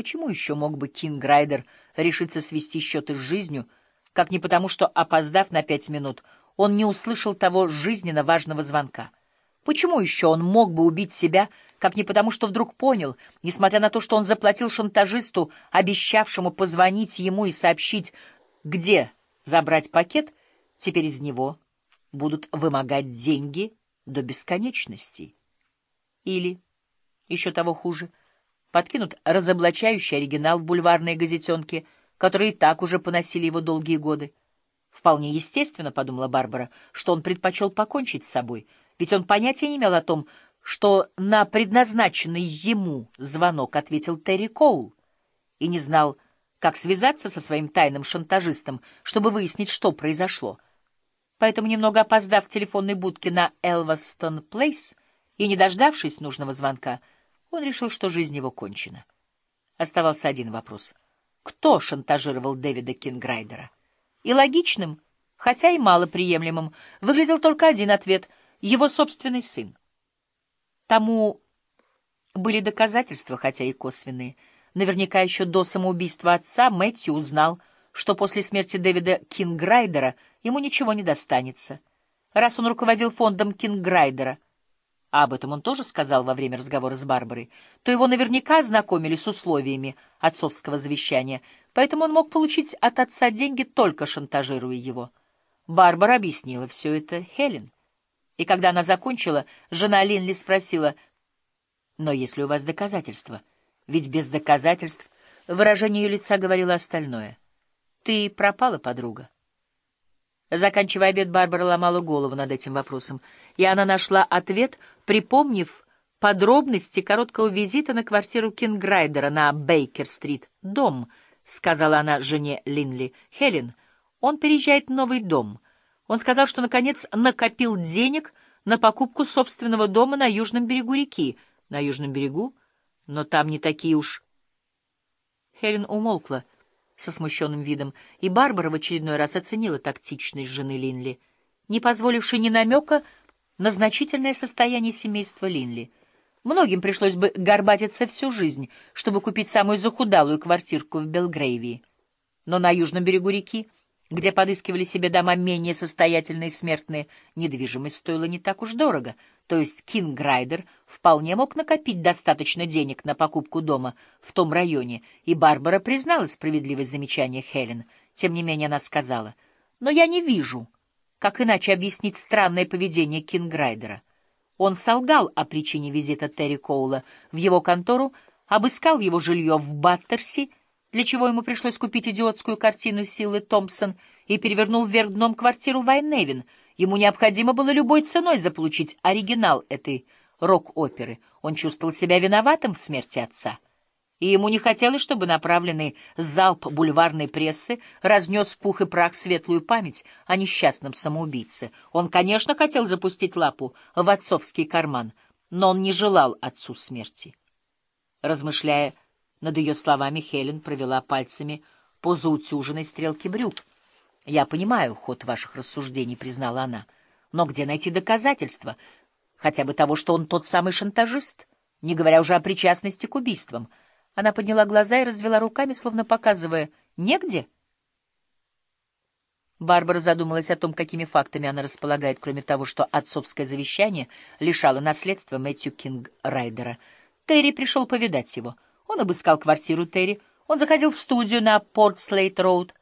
Почему еще мог бы Кинграйдер решиться свести счеты с жизнью, как не потому, что, опоздав на пять минут, он не услышал того жизненно важного звонка? Почему еще он мог бы убить себя, как не потому, что вдруг понял, несмотря на то, что он заплатил шантажисту, обещавшему позвонить ему и сообщить, где забрать пакет, теперь из него будут вымогать деньги до бесконечности? Или, еще того хуже, подкинут разоблачающий оригинал в бульварные газетенки, которые и так уже поносили его долгие годы. Вполне естественно, — подумала Барбара, — что он предпочел покончить с собой, ведь он понятия не имел о том, что на предназначенный ему звонок ответил Терри Коул, и не знал, как связаться со своим тайным шантажистом, чтобы выяснить, что произошло. Поэтому, немного опоздав в телефонной будке на Элвастон Плейс и не дождавшись нужного звонка, он решил, что жизнь его кончена. Оставался один вопрос. Кто шантажировал Дэвида Кинграйдера? И логичным, хотя и малоприемлемым, выглядел только один ответ — его собственный сын. Тому были доказательства, хотя и косвенные. Наверняка еще до самоубийства отца Мэтью узнал, что после смерти Дэвида Кинграйдера ему ничего не достанется. Раз он руководил фондом Кинграйдера, об этом он тоже сказал во время разговора с Барбарой, то его наверняка ознакомили с условиями отцовского завещания, поэтому он мог получить от отца деньги, только шантажируя его. Барбара объяснила все это Хелен. И когда она закончила, жена Линли спросила, «Но если у вас доказательства?» Ведь без доказательств выражение ее лица говорило остальное. «Ты пропала, подруга?» Заканчивая обед, Барбара ломала голову над этим вопросом, и она нашла ответ, припомнив подробности короткого визита на квартиру Кинграйдера на Бейкер-стрит. «Дом», — сказала она жене Линли. «Хелен, он переезжает в новый дом. Он сказал, что, наконец, накопил денег на покупку собственного дома на южном берегу реки». «На южном берегу? Но там не такие уж...» Хелен умолкла со смущенным видом, и Барбара в очередной раз оценила тактичность жены Линли, не позволившей ни намека на значительное состояние семейства Линли. Многим пришлось бы горбатиться всю жизнь, чтобы купить самую захудалую квартирку в Белгрейвии. Но на южном берегу реки, где подыскивали себе дома менее состоятельные смертные, недвижимость стоила не так уж дорого — то есть Кинграйдер вполне мог накопить достаточно денег на покупку дома в том районе, и Барбара признала справедливость замечания Хелен. Тем не менее она сказала, «Но я не вижу, как иначе объяснить странное поведение Кинграйдера. Он солгал о причине визита Терри Коула в его контору, обыскал его жилье в Баттерси, для чего ему пришлось купить идиотскую картину Силы Томпсон, и перевернул вверх дном квартиру Вайневин — Ему необходимо было любой ценой заполучить оригинал этой рок-оперы. Он чувствовал себя виноватым в смерти отца. И ему не хотелось, чтобы направленный залп бульварной прессы разнес пух и прах светлую память о несчастном самоубийце. Он, конечно, хотел запустить лапу в отцовский карман, но он не желал отцу смерти. Размышляя над ее словами, Хелен провела пальцами по заутюженной стрелке брюк. «Я понимаю ход ваших рассуждений», — признала она. «Но где найти доказательства? Хотя бы того, что он тот самый шантажист, не говоря уже о причастности к убийствам». Она подняла глаза и развела руками, словно показывая «негде». Барбара задумалась о том, какими фактами она располагает, кроме того, что отцовское завещание лишало наследства Мэтью Кинг Райдера. Терри пришел повидать его. Он обыскал квартиру Терри, он заходил в студию на Порт-Слейт-Роуд,